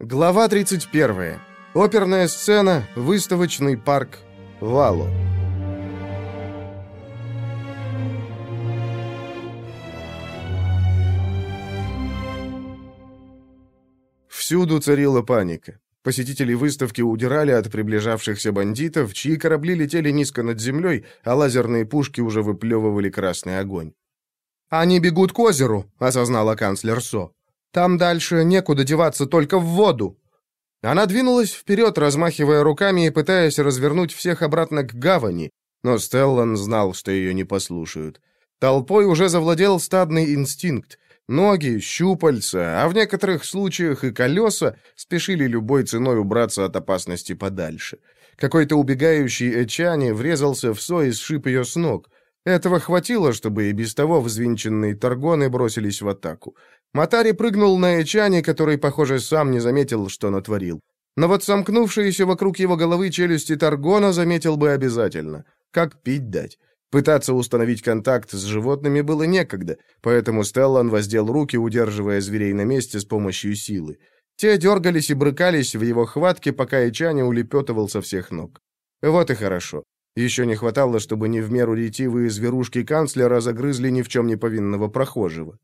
Глава 31. Оперная сцена, выставочный парк, Вало. Всюду царила паника. Посетители выставки удирали от приближавшихся бандитов, чьи корабли летели низко над землей, а лазерные пушки уже выплевывали красный огонь. «Они бегут к озеру», — осознала канцлер Со. Там дальше некуда деваться, только в воду!» Она двинулась вперед, размахивая руками и пытаясь развернуть всех обратно к гавани, но Стеллан знал, что ее не послушают. Толпой уже завладел стадный инстинкт. Ноги, щупальца, а в некоторых случаях и колеса спешили любой ценой убраться от опасности подальше. Какой-то убегающий Эчани врезался в Со и сшиб ее с ног. Этого хватило, чтобы и без того взвинченные торгоны бросились в атаку. Матари прыгнул на Эчане, который, похоже, сам не заметил, что натворил. Но вот сомкнувшиеся вокруг его головы челюсти Таргона заметил бы обязательно. Как пить дать? Пытаться установить контакт с животными было некогда, поэтому Стеллан воздел руки, удерживая зверей на месте с помощью силы. Те дергались и брыкались в его хватке, пока Ичане улепетывал со всех ног. Вот и хорошо. Еще не хватало, чтобы не в меру ретивые зверушки канцлера загрызли ни в чем не повинного прохожего.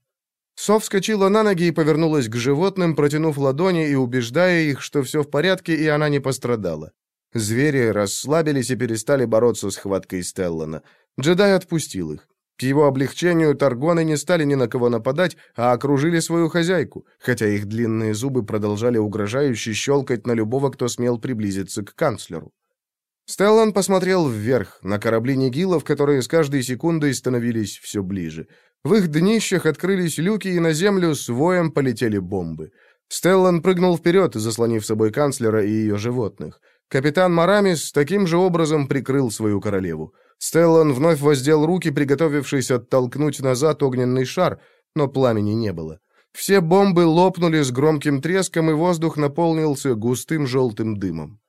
Сов вскочила на ноги и повернулась к животным, протянув ладони и убеждая их, что все в порядке и она не пострадала. Звери расслабились и перестали бороться с хваткой Стеллана. Джедай отпустил их. К его облегчению Таргоны не стали ни на кого нападать, а окружили свою хозяйку, хотя их длинные зубы продолжали угрожающе щелкать на любого, кто смел приблизиться к канцлеру. Стеллан посмотрел вверх, на корабли Нигилов, которые с каждой секундой становились все ближе. В их днищах открылись люки, и на землю с воем полетели бомбы. Стеллан прыгнул вперед, заслонив собой канцлера и ее животных. Капитан Марамис таким же образом прикрыл свою королеву. Стеллан вновь воздел руки, приготовившись оттолкнуть назад огненный шар, но пламени не было. Все бомбы лопнули с громким треском, и воздух наполнился густым желтым дымом.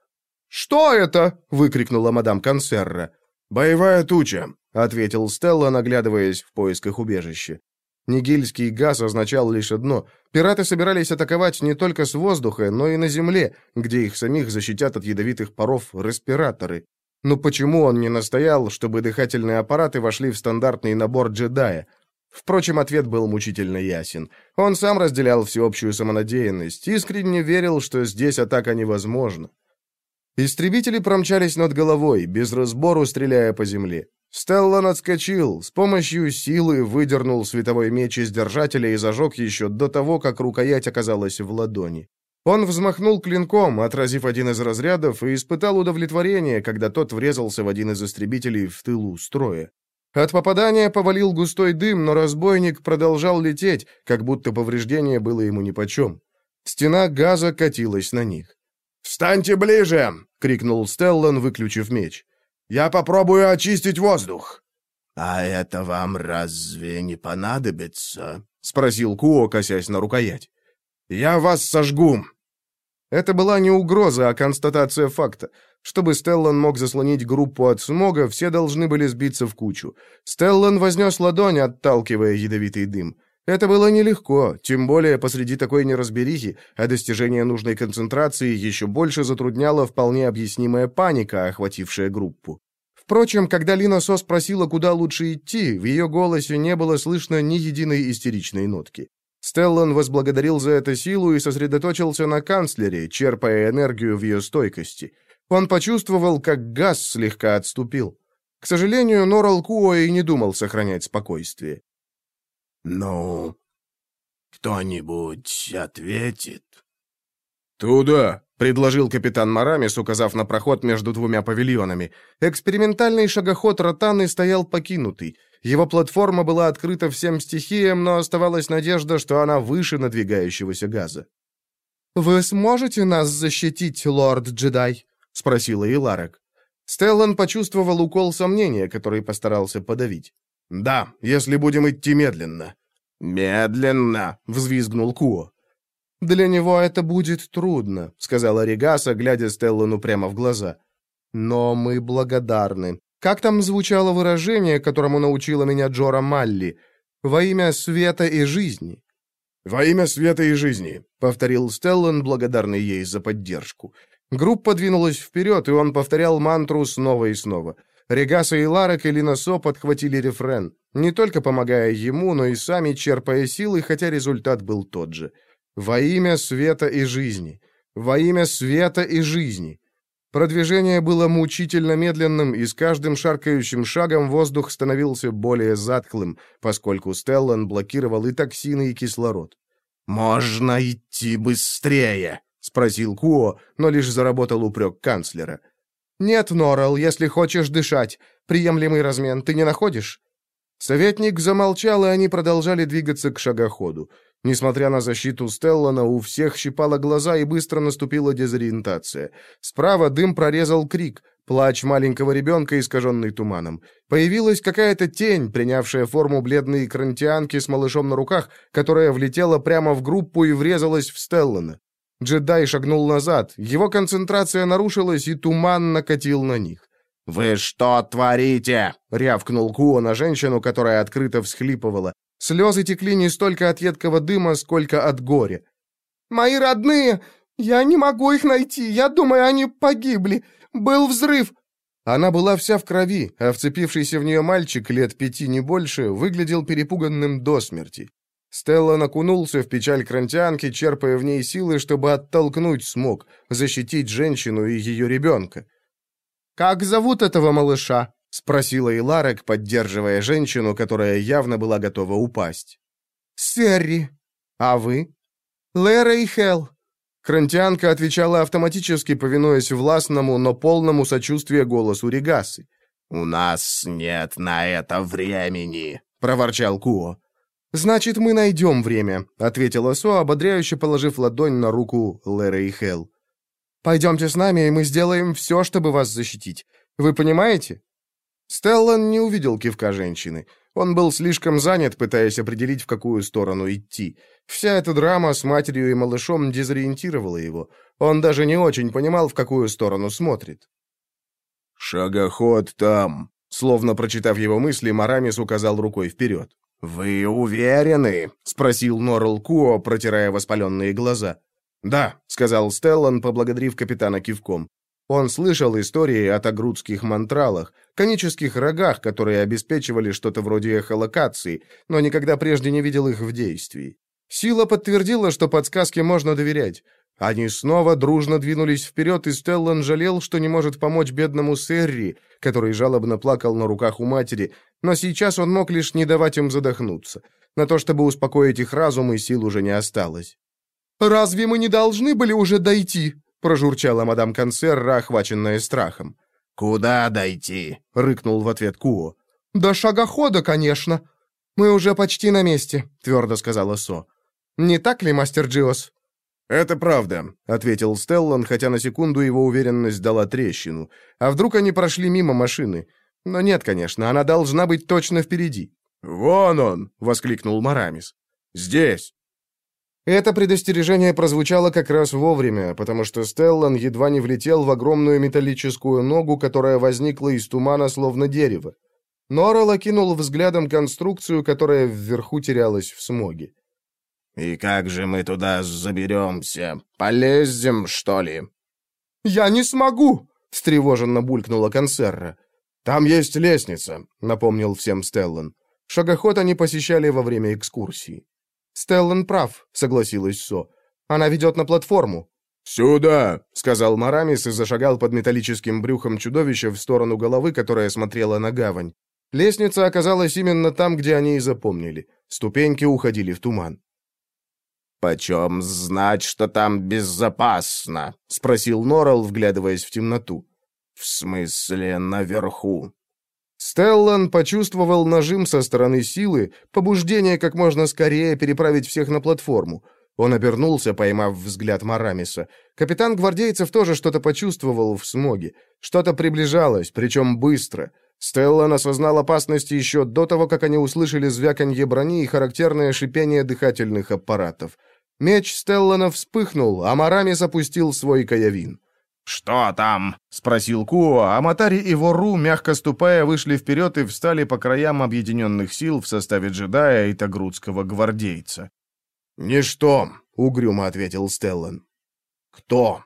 «Что это?» — выкрикнула мадам Консерра. «Боевая туча», — ответил Стелла, наглядываясь в поисках убежища. Нигильский газ означал лишь одно. Пираты собирались атаковать не только с воздуха, но и на земле, где их самих защитят от ядовитых паров респираторы. Но почему он не настоял, чтобы дыхательные аппараты вошли в стандартный набор джедая? Впрочем, ответ был мучительно ясен. Он сам разделял всеобщую самонадеянность, искренне верил, что здесь атака невозможна. Истребители промчались над головой, без разбору стреляя по земле. Стеллан отскочил, с помощью силы выдернул световой меч из держателя и зажег еще до того, как рукоять оказалась в ладони. Он взмахнул клинком, отразив один из разрядов, и испытал удовлетворение, когда тот врезался в один из истребителей в тылу строя. От попадания повалил густой дым, но разбойник продолжал лететь, как будто повреждение было ему нипочем. Стена газа катилась на них. «Встаньте ближе!» — крикнул Стеллан, выключив меч. «Я попробую очистить воздух!» «А это вам разве не понадобится?» — спросил Куо, косясь на рукоять. «Я вас сожгу!» Это была не угроза, а констатация факта. Чтобы Стеллан мог заслонить группу от смога, все должны были сбиться в кучу. Стеллан вознес ладонь, отталкивая ядовитый дым. Это было нелегко, тем более посреди такой неразберихи, а достижение нужной концентрации еще больше затрудняла вполне объяснимая паника, охватившая группу. Впрочем, когда Лина Со спросила, куда лучше идти, в ее голосе не было слышно ни единой истеричной нотки. Стеллан возблагодарил за эту силу и сосредоточился на канцлере, черпая энергию в ее стойкости. Он почувствовал, как газ слегка отступил. К сожалению, Норал Куо и не думал сохранять спокойствие. «Ну, кто-нибудь ответит?» «Туда», — предложил капитан Марамис, указав на проход между двумя павильонами. Экспериментальный шагоход Ротаны стоял покинутый. Его платформа была открыта всем стихиям, но оставалась надежда, что она выше надвигающегося газа. «Вы сможете нас защитить, лорд-джедай?» — спросила Иларек. Стеллан почувствовал укол сомнения, который постарался подавить. «Да, если будем идти медленно». «Медленно!» — взвизгнул Куо. «Для него это будет трудно», — сказала Регаса, глядя Стеллану прямо в глаза. «Но мы благодарны. Как там звучало выражение, которому научила меня Джора Малли? Во имя света и жизни». «Во имя света и жизни», — повторил Стеллан, благодарный ей за поддержку. Группа двинулась вперед, и он повторял мантру снова и снова. Регаса и Ларек и Линосо подхватили рефрен, не только помогая ему, но и сами черпая силы, хотя результат был тот же. «Во имя света и жизни! Во имя света и жизни!» Продвижение было мучительно медленным, и с каждым шаркающим шагом воздух становился более затхлым, поскольку Стеллан блокировал и токсины, и кислород. «Можно идти быстрее!» — спросил Куо, но лишь заработал упрек канцлера. «Нет, Норрелл, если хочешь дышать. Приемлемый размен ты не находишь?» Советник замолчал, и они продолжали двигаться к шагоходу. Несмотря на защиту Стеллана, у всех щипало глаза и быстро наступила дезориентация. Справа дым прорезал крик, плач маленького ребенка, искаженный туманом. Появилась какая-то тень, принявшая форму бледной крантианки с малышом на руках, которая влетела прямо в группу и врезалась в Стеллана. Джедай шагнул назад, его концентрация нарушилась, и туман накатил на них. «Вы что творите?» — рявкнул Куо на женщину, которая открыто всхлипывала. Слезы текли не столько от едкого дыма, сколько от горя. «Мои родные! Я не могу их найти! Я думаю, они погибли! Был взрыв!» Она была вся в крови, а вцепившийся в нее мальчик, лет пяти не больше, выглядел перепуганным до смерти. Стелла накунулся в печаль крантианки, черпая в ней силы, чтобы оттолкнуть смог, защитить женщину и ее ребенка. «Как зовут этого малыша?» — спросила Иларек, поддерживая женщину, которая явно была готова упасть. «Серри». «А вы?» «Лера и Хел». Крантианка отвечала автоматически, повинуясь властному, но полному сочувствия голосу Регасы. «У нас нет на это времени», — проворчал Куо. «Значит, мы найдем время», — ответила Со, ободряюще положив ладонь на руку Леры и Хел. «Пойдемте с нами, и мы сделаем все, чтобы вас защитить. Вы понимаете?» Стеллан не увидел кивка женщины. Он был слишком занят, пытаясь определить, в какую сторону идти. Вся эта драма с матерью и малышом дезориентировала его. Он даже не очень понимал, в какую сторону смотрит. «Шагоход там», — словно прочитав его мысли, Марамис указал рукой вперед. «Вы уверены?» — спросил Норрел Куо, протирая воспаленные глаза. «Да», — сказал Стеллан, поблагодарив капитана кивком. Он слышал истории о тагрутских мантралах, конических рогах, которые обеспечивали что-то вроде эхолокации, но никогда прежде не видел их в действии. Сила подтвердила, что подсказке можно доверять. Они снова дружно двинулись вперед, и Стеллан жалел, что не может помочь бедному Серри, который жалобно плакал на руках у матери, но сейчас он мог лишь не давать им задохнуться. На то, чтобы успокоить их разум, и сил уже не осталось. «Разве мы не должны были уже дойти?» прожурчала мадам Консерра, охваченная страхом. «Куда дойти?» — рыкнул в ответ Куо. «До шагохода, конечно. Мы уже почти на месте», — твердо сказала Со. «Не так ли, мастер Джиос?» «Это правда», — ответил Стеллан, хотя на секунду его уверенность дала трещину. «А вдруг они прошли мимо машины? Но нет, конечно, она должна быть точно впереди». «Вон он!» — воскликнул Марамис. «Здесь!» Это предостережение прозвучало как раз вовремя, потому что Стеллан едва не влетел в огромную металлическую ногу, которая возникла из тумана, словно дерево. Норрелл окинул взглядом конструкцию, которая вверху терялась в смоге. «И как же мы туда заберемся? Полезем, что ли?» «Я не смогу!» — встревоженно булькнула консерра. «Там есть лестница», — напомнил всем Стеллан. Шагоход они посещали во время экскурсии. «Стеллан прав», — согласилась Со. «Она ведет на платформу». «Сюда!» — сказал Марамис и зашагал под металлическим брюхом чудовища в сторону головы, которая смотрела на гавань. Лестница оказалась именно там, где они и запомнили. Ступеньки уходили в туман. «Почем знать, что там безопасно?» — спросил Норрелл, вглядываясь в темноту. «В смысле, наверху?» Стеллан почувствовал нажим со стороны силы, побуждение как можно скорее переправить всех на платформу. Он обернулся, поймав взгляд Марамиса. Капитан гвардейцев тоже что-то почувствовал в смоге. Что-то приближалось, причем быстро. Стеллан осознал опасность еще до того, как они услышали звяканье брони и характерное шипение дыхательных аппаратов. Меч Стеллана вспыхнул, а Марамис опустил свой каявин. «Что там?» — спросил Куо, а Матари и Вору, мягко ступая, вышли вперед и встали по краям объединенных сил в составе джедая и тагрутского гвардейца. «Ничто», — угрюмо ответил Стеллан. «Кто?»